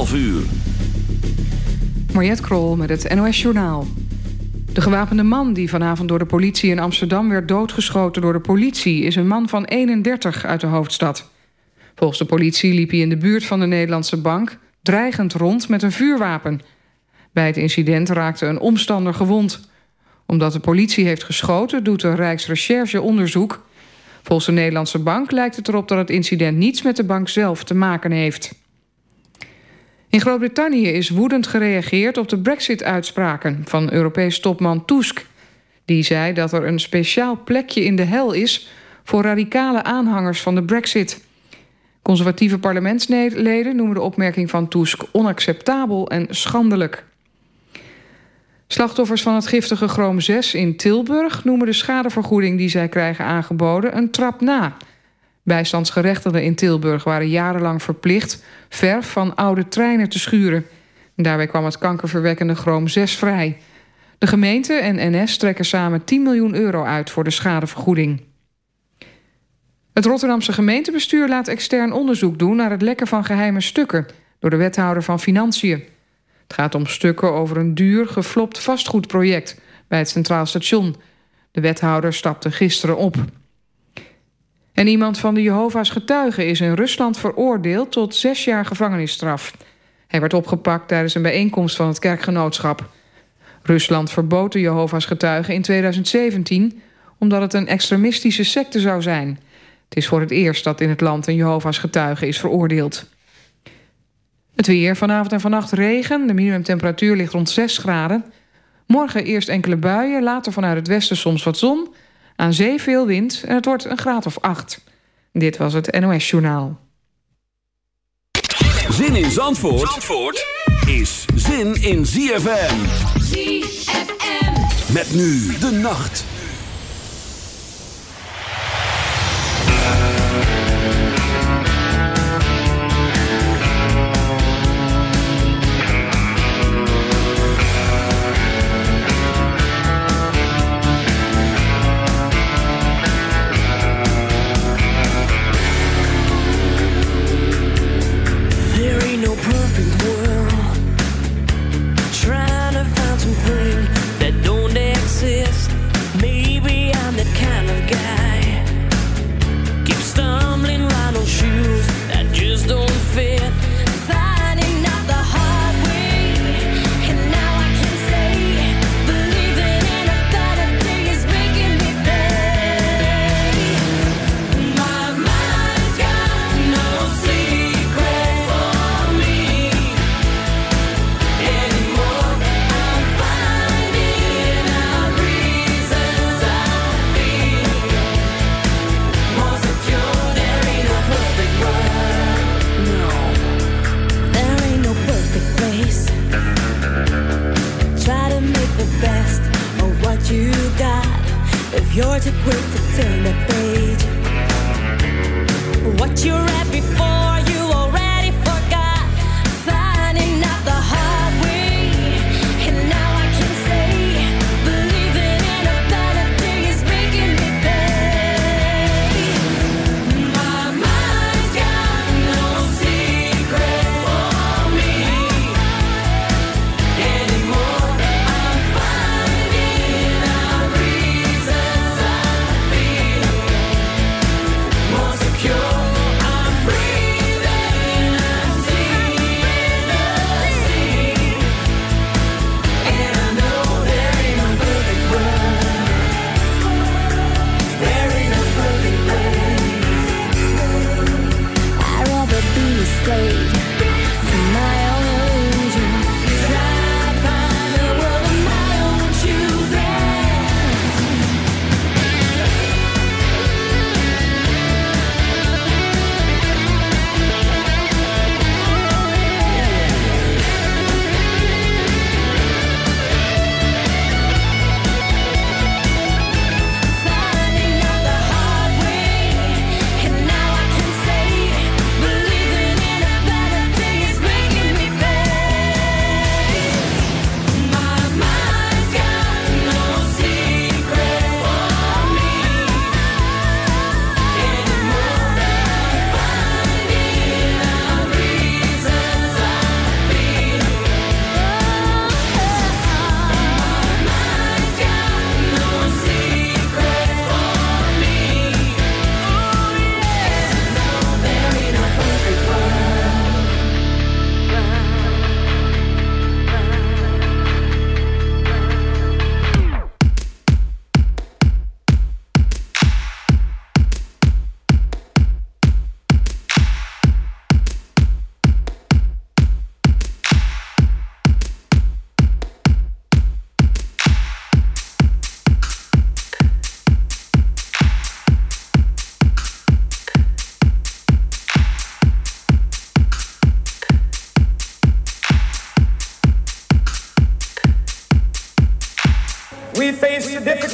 12 uur. Mariette Krol met het NOS Journaal. De gewapende man die vanavond door de politie in Amsterdam werd doodgeschoten door de politie... is een man van 31 uit de hoofdstad. Volgens de politie liep hij in de buurt van de Nederlandse bank... dreigend rond met een vuurwapen. Bij het incident raakte een omstander gewond. Omdat de politie heeft geschoten, doet de Rijksrecherche onderzoek. Volgens de Nederlandse bank lijkt het erop dat het incident niets met de bank zelf te maken heeft. In Groot-Brittannië is woedend gereageerd op de brexit-uitspraken van Europees topman Tusk. Die zei dat er een speciaal plekje in de hel is voor radicale aanhangers van de brexit. Conservatieve parlementsleden noemen de opmerking van Tusk onacceptabel en schandelijk. Slachtoffers van het giftige chroom 6 in Tilburg noemen de schadevergoeding die zij krijgen aangeboden een trap na. Bijstandsgerechtigden in Tilburg waren jarenlang verplicht verf van oude treinen te schuren. Daarbij kwam het kankerverwekkende chroom 6 vrij. De gemeente en NS trekken samen 10 miljoen euro uit voor de schadevergoeding. Het Rotterdamse gemeentebestuur laat extern onderzoek doen naar het lekken van geheime stukken door de wethouder van Financiën. Het gaat om stukken over een duur geflopt vastgoedproject bij het Centraal Station. De wethouder stapte gisteren op. En iemand van de Jehovah's getuigen is in Rusland veroordeeld tot zes jaar gevangenisstraf. Hij werd opgepakt tijdens een bijeenkomst van het kerkgenootschap. Rusland verbood de Jehovah's getuigen in 2017 omdat het een extremistische secte zou zijn. Het is voor het eerst dat in het land een Jehovah's getuige is veroordeeld. Het weer vanavond en vannacht regen. De minimumtemperatuur ligt rond 6 graden. Morgen eerst enkele buien, later vanuit het westen soms wat zon. Aan zee veel wind en het wordt een graad of 8. Dit was het NOS Journaal. Zin in Zandvoort, Zandvoort is zin in ZFM. ZFM. Met nu de nacht. can. You're too quick to turn the page, what you're before.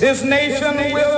This nation will.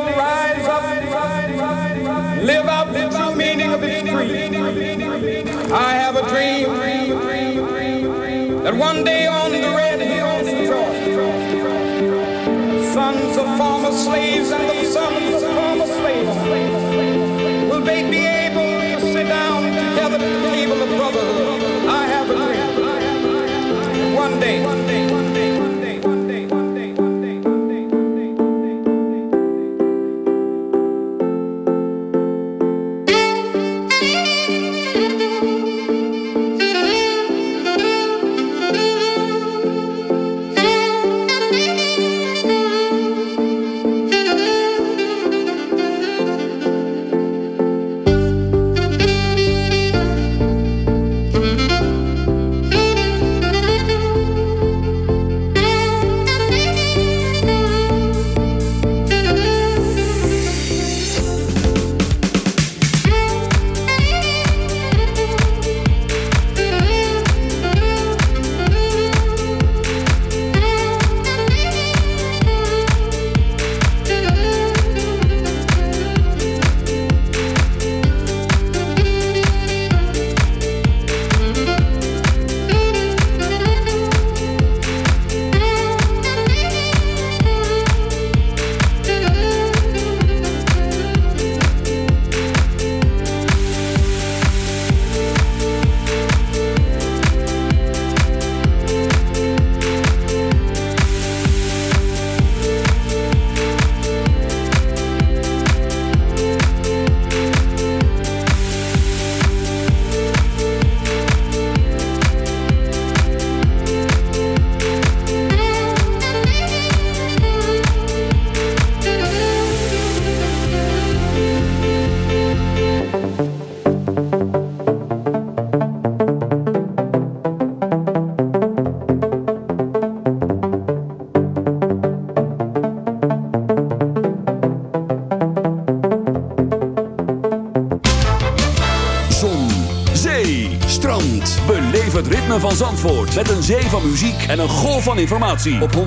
Met een zee van muziek en een golf van informatie. Op 106.9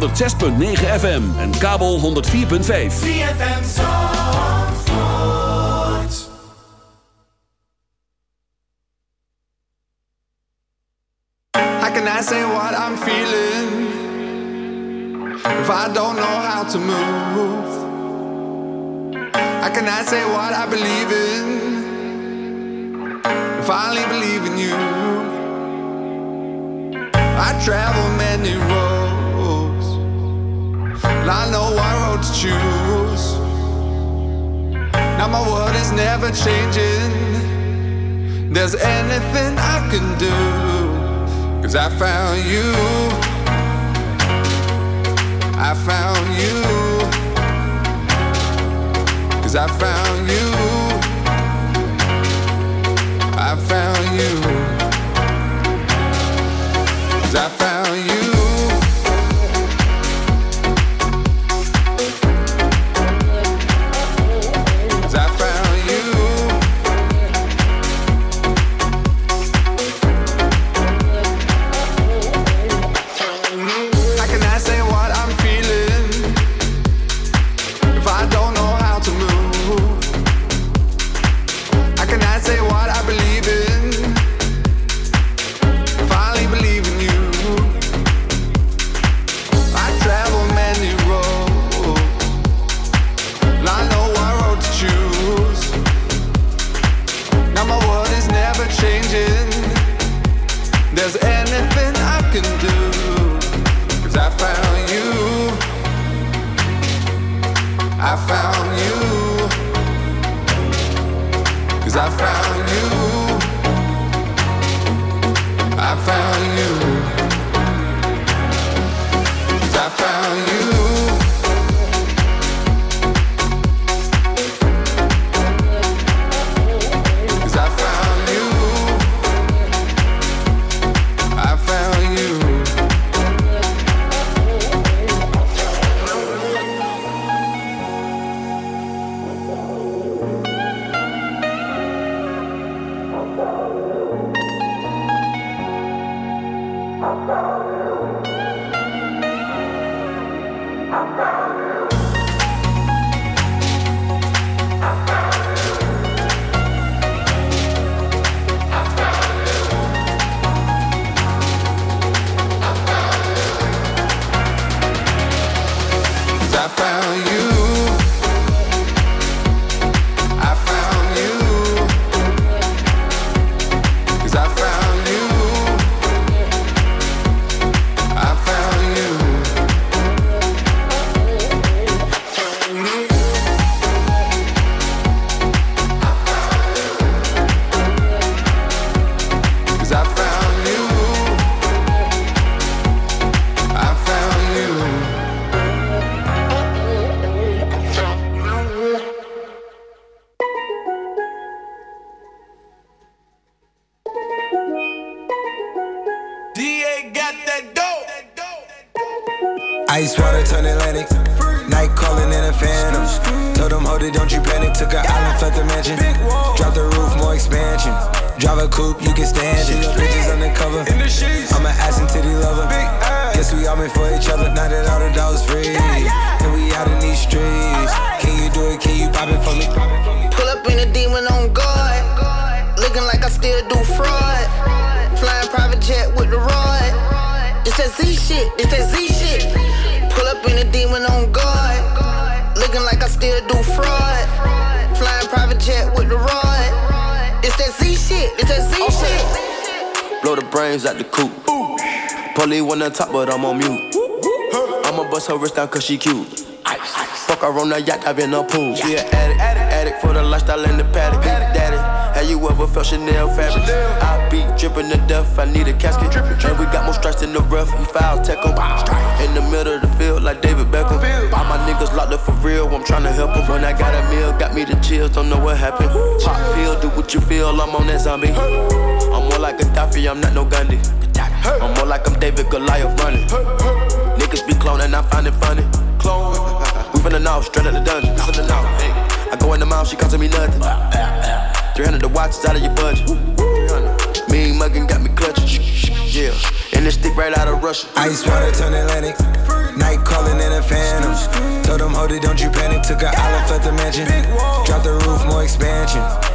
FM en kabel 104.5. ZFM Zandvoort. How can I say what I'm feeling if I don't know how to move? How can I say what I believe in if I only believe in you? I travel many roads, I know what road to choose. Now my world is never changing. There's anything I can do. Cause I found you. I found you. Cause I found you. I found you. I found Blow the brains out the coop. Polly on top, but I'm on mute. I'ma bust her wrist down cause she cute. Fuck her on the yacht, I've been a pool. She an addict, addict, for the lifestyle in the paddock. Daddy, have you ever felt Chanel fabric? I be dripping to death, I need a casket. And we got more strikes in the rough, we foul tech 'em. In the middle of the field, like David Beckham. All my niggas locked up for real, I'm tryna help 'em. When I got a meal, got me the chills, don't know what happened. Pop pill, do what you feel, I'm on that zombie. I'm more like a Daffy, I'm not no Gandhi. I'm more like I'm David Goliath running. Niggas be cloning, I find it funny. Clone. We finna know, straight out the dungeon. Finna know. I go in the mouth, she costing me nothing. 300 the watch is out of your budget. 300. Mean muggin' got me clutching. Yeah, and this stick right out of Russia. Ice water turn Atlantic. Night calling in a phantom. Told them, hold it, don't you panic. Took a island, left the mansion. Drop the roof, more expansion.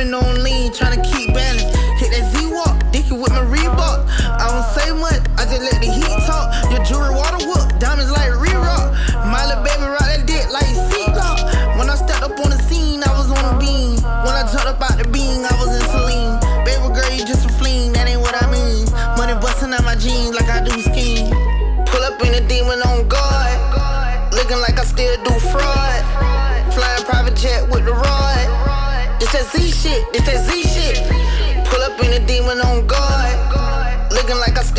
Sipping on lean, trying to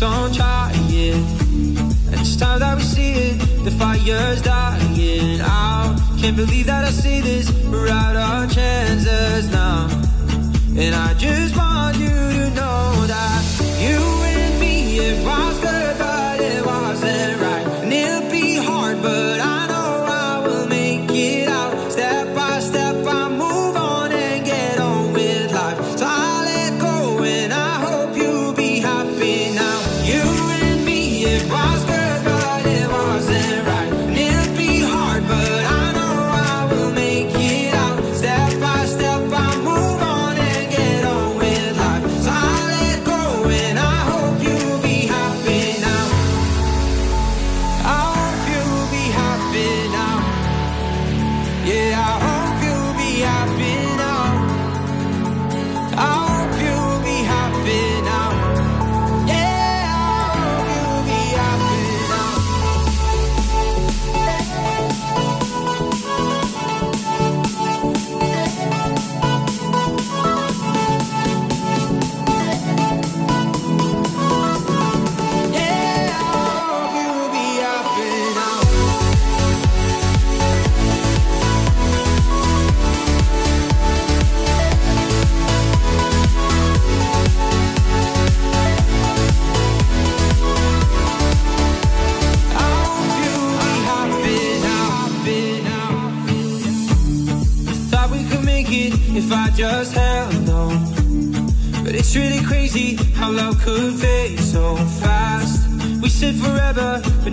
don't try it. It's time that we see it. The fire's dying out. Can't believe that I see this. We're out our chances now. And I just want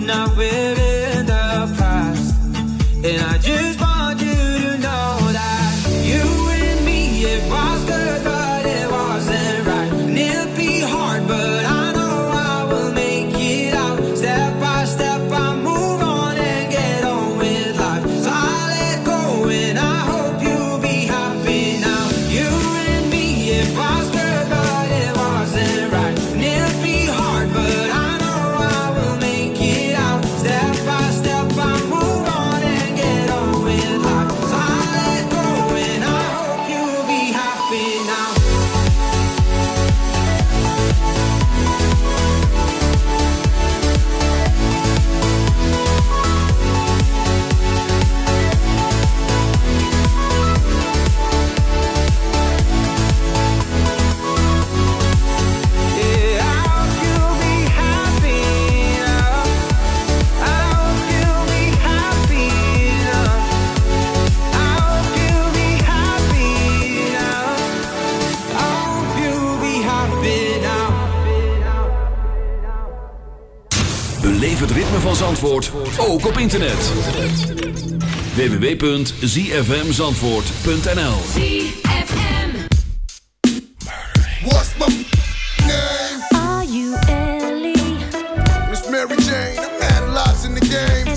not ready. internet. www.zfmzandvoort.nl ZFM What's my name? Are you Ellie? Miss Mary Jane, I'm analyzing the game.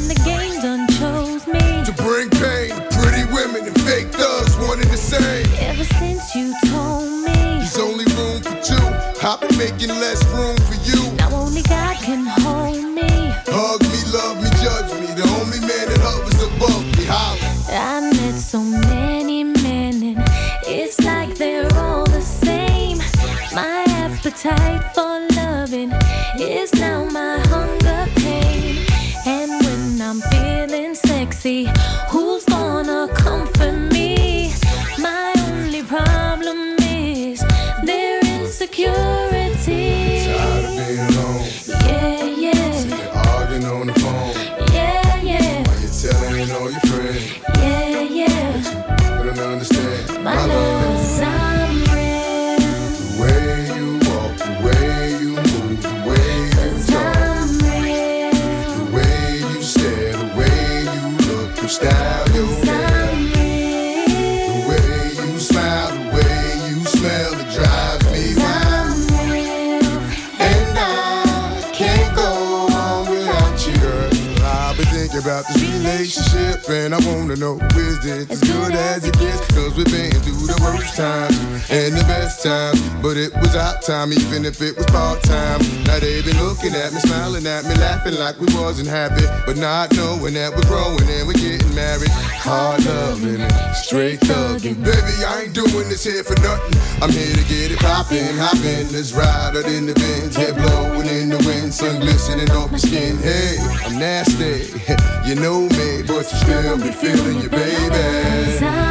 and happy, but not knowing that we're growing and we're getting married. Hard loving straight thugging. Baby, I ain't doing this here for nothing. I'm here to get it popping, hoppin'. Let's ride out in the bins, head blowing in the wind, sun glistening off my skin. Hey, I'm nasty, you know me, but you still be feeling your baby.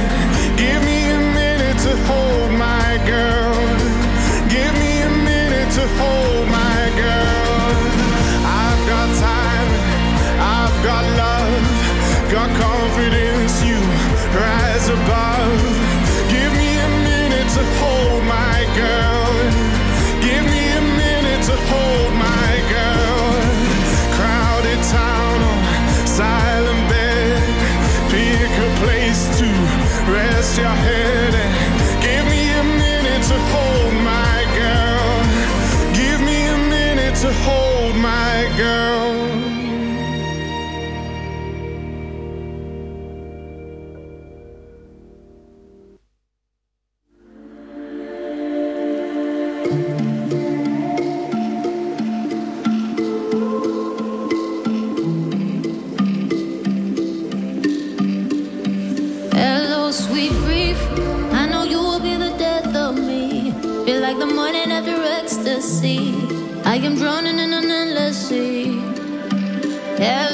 Above. I am drowning in an endless sea. Hello,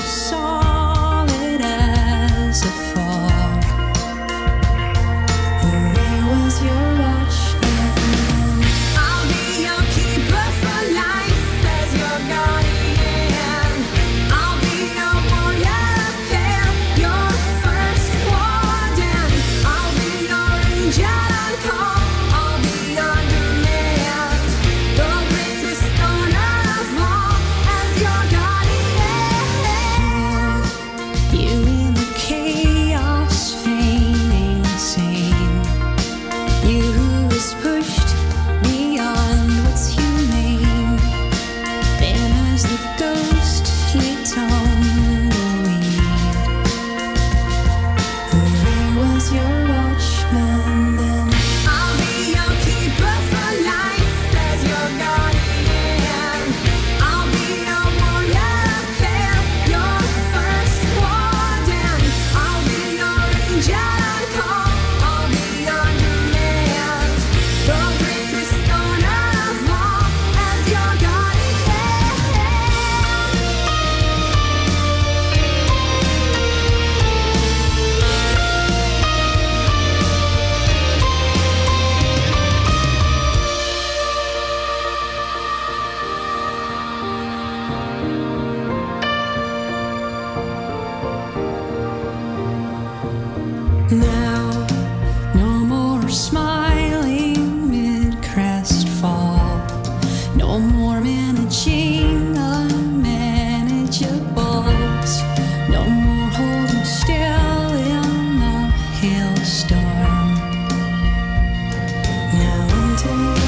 so. Now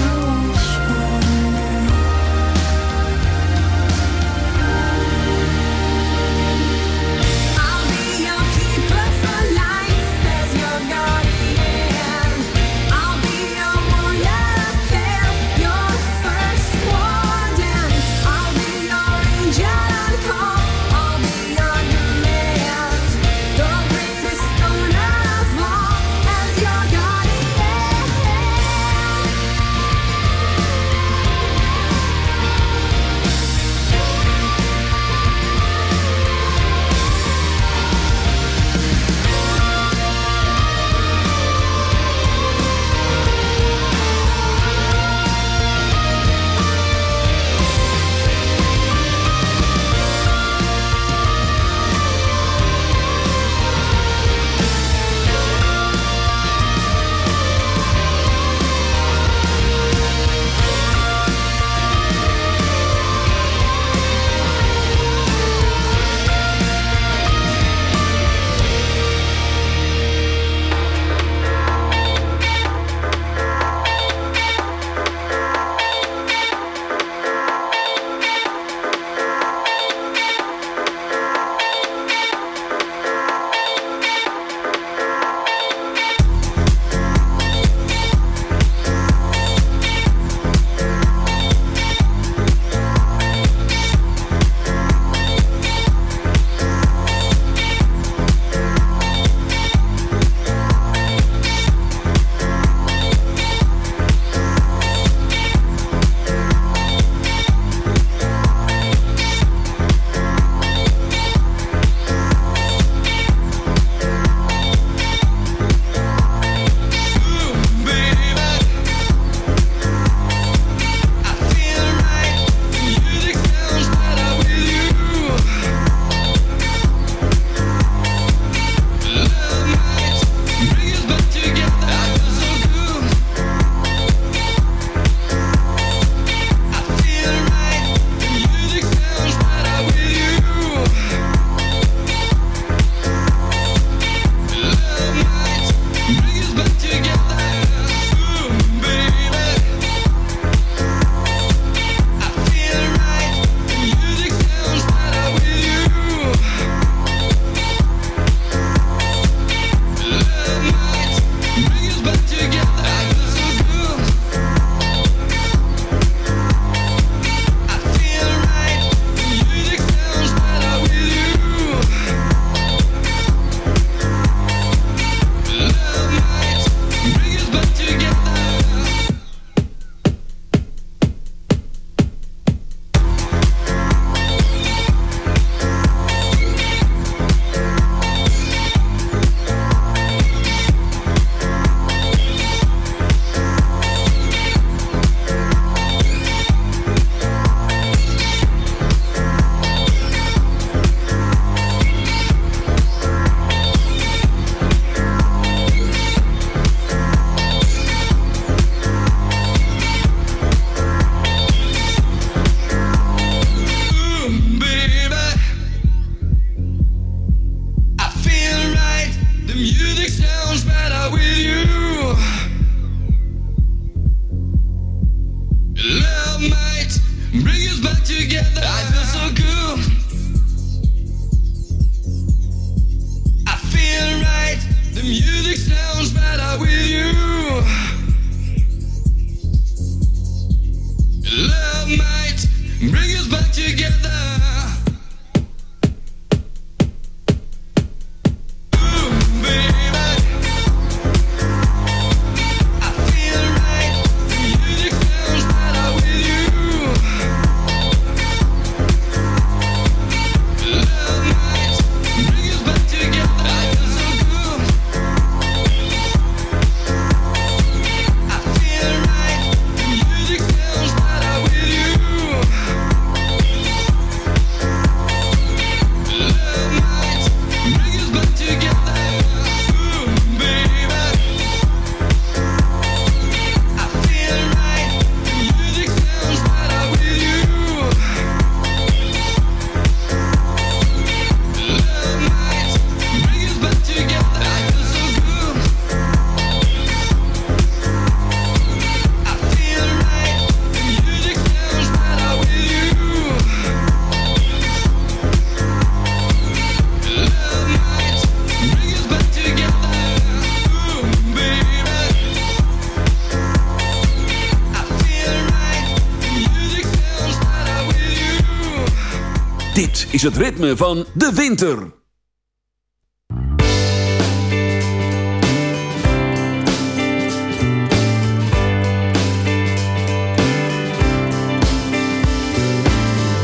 is het ritme van de winter.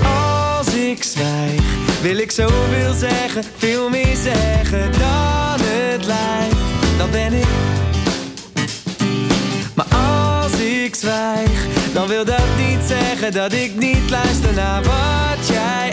Als ik zwijg, wil ik zoveel zeggen, veel meer zeggen dan het lijkt. Dan ben ik. Maar als ik zwijg, dan wil dat niet zeggen dat ik niet luister naar wat jij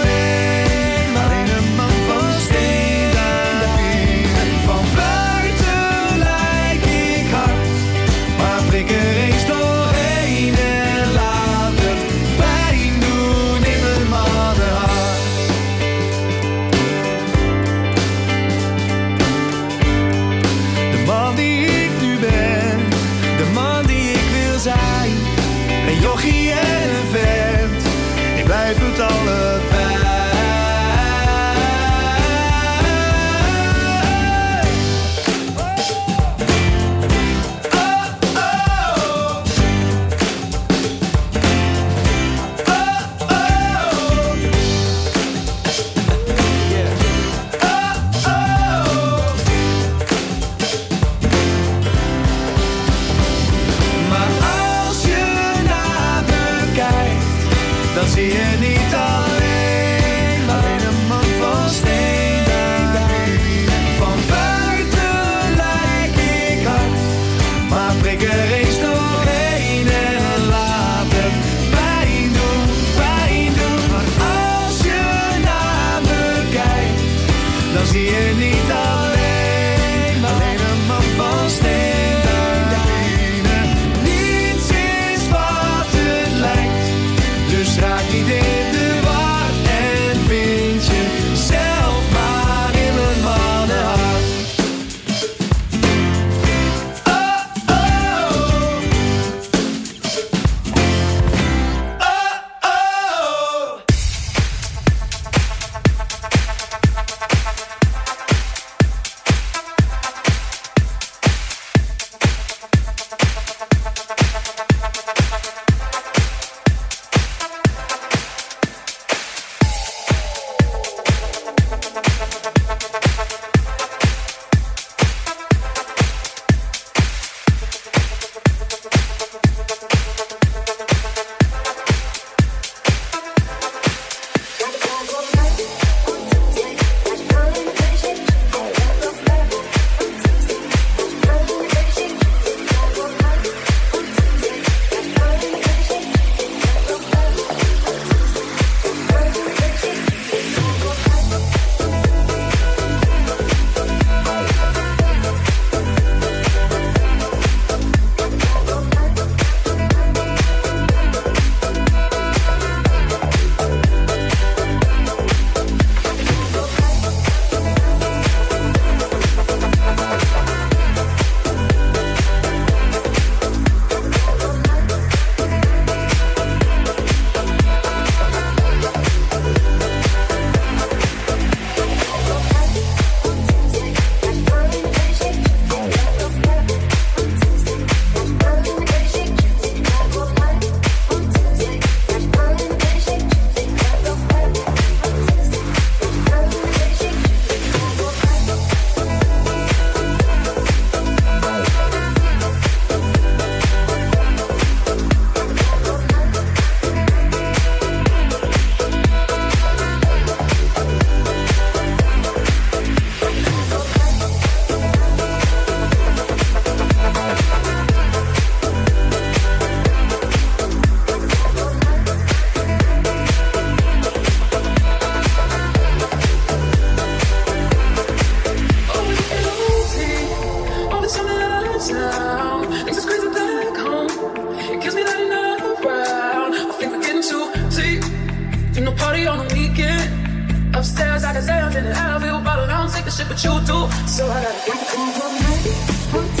shit, but you do. So I gotta get the cool from me.